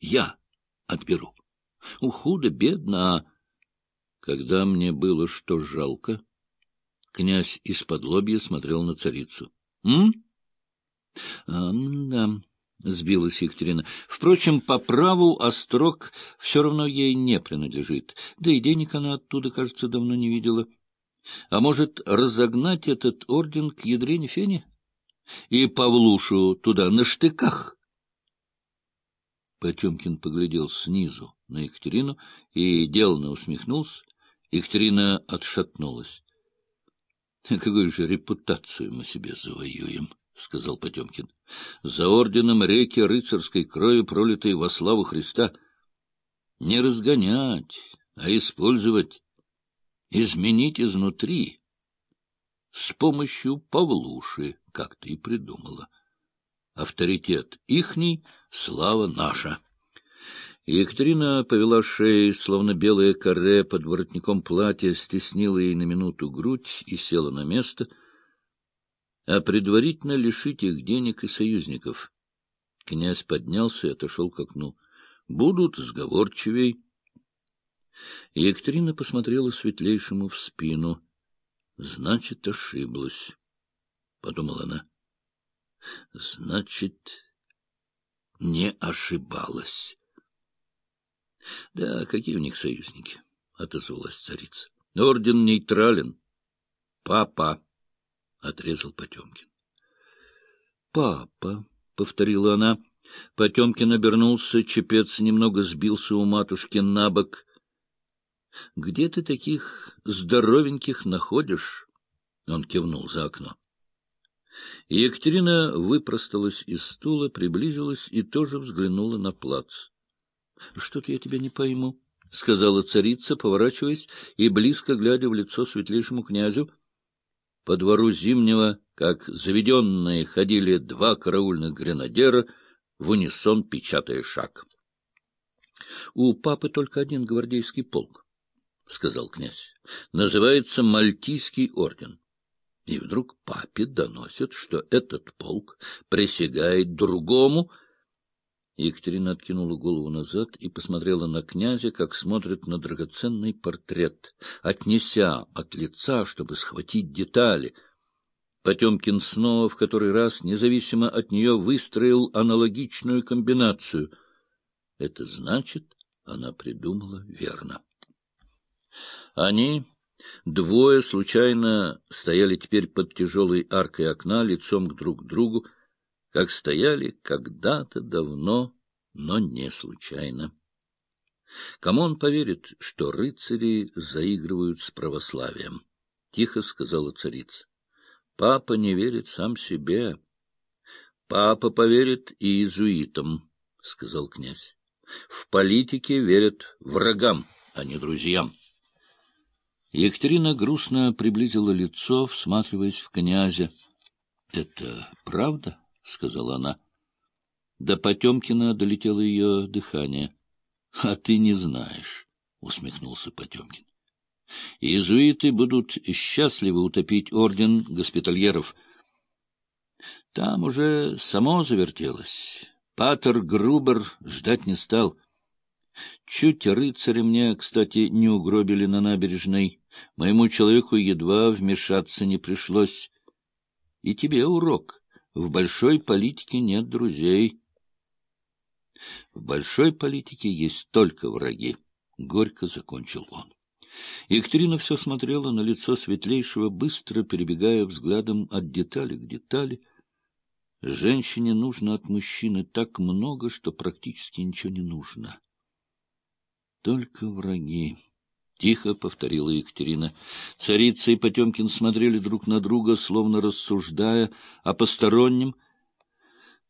Я отберу. У худо, бедно, а... Когда мне было что жалко, князь из-под лобья смотрел на царицу. — М? — да, — сбилась Екатерина. — Впрочем, по праву острог все равно ей не принадлежит. Да и денег она оттуда, кажется, давно не видела. А может, разогнать этот орден к ядрене фене? И Павлушу туда на штыках? Потемкин поглядел снизу на Екатерину и деланно усмехнулся. Екатерина отшатнулась. — Какую же репутацию мы себе завоюем? —— сказал Потемкин. — За орденом реки рыцарской крови, пролитой во славу Христа. Не разгонять, а использовать, изменить изнутри. С помощью Павлуши, как ты и придумала. Авторитет ихний, слава наша. Екатерина повела шеей, словно белое каре под воротником платья, стеснила ей на минуту грудь и села на место, а предварительно лишить их денег и союзников. Князь поднялся и отошел к окну. Будут сговорчивей. Екатерина посмотрела светлейшему в спину. Значит, ошиблась, — подумала она. Значит, не ошибалась. — Да, какие у них союзники? — отозвалась царица. — Орден нейтрален. — Папа, — отрезал Потемкин. — Папа, — повторила она. Потемкин обернулся, чепец немного сбился у матушки на бок. — Где ты таких здоровеньких находишь? Он кивнул за окно. Екатерина выпросталась из стула, приблизилась и тоже взглянула на плац. — Что-то я тебя не пойму, — сказала царица, поворачиваясь и близко глядя в лицо светлейшему князю. По двору Зимнего, как заведенные, ходили два караульных гренадера, в унисон печатая шаг. — У папы только один гвардейский полк, — сказал князь. — Называется Мальтийский орден. И вдруг папе доносят, что этот полк присягает другому, — Екатерина откинула голову назад и посмотрела на князя, как смотрит на драгоценный портрет, отнеся от лица, чтобы схватить детали. Потемкин снова в который раз, независимо от нее, выстроил аналогичную комбинацию. Это значит, она придумала верно. Они, двое, случайно стояли теперь под тяжелой аркой окна, лицом к друг другу, как стояли когда-то давно, но не случайно. Кому он поверит, что рыцари заигрывают с православием? — тихо сказала царица. — Папа не верит сам себе. — Папа поверит и иезуитам, — сказал князь. — В политике верят врагам, а не друзьям. Екатерина грустно приблизила лицо, всматриваясь в князя. — Это правда? —— сказала она. До Потемкина долетело ее дыхание. — А ты не знаешь, — усмехнулся Потемкин. — Иезуиты будут счастливы утопить орден госпитальеров. Там уже само завертелось. Патер Грубер ждать не стал. Чуть рыцари мне, кстати, не угробили на набережной. Моему человеку едва вмешаться не пришлось. И тебе урок. В большой политике нет друзей. В большой политике есть только враги. Горько закончил он. Екатерина все смотрела на лицо светлейшего, быстро перебегая взглядом от детали к детали. Женщине нужно от мужчины так много, что практически ничего не нужно. Только враги. — тихо повторила Екатерина. Царица и Потемкин смотрели друг на друга, словно рассуждая о постороннем.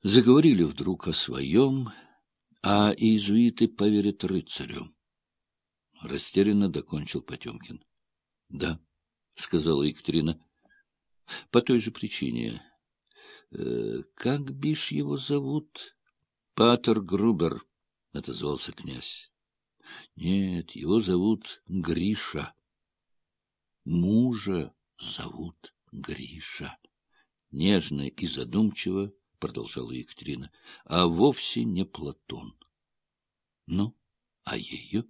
Заговорили вдруг о своем, а иезуиты поверят рыцарю. Растерянно докончил Потемкин. — Да, — сказала Екатерина, — по той же причине. Э, — Как бишь его зовут? — Патер Грубер, — отозвался князь. Нет, его зовут Гриша. Мужа зовут Гриша. Нежно и задумчиво, — продолжала Екатерина, — а вовсе не Платон. Ну, а ее?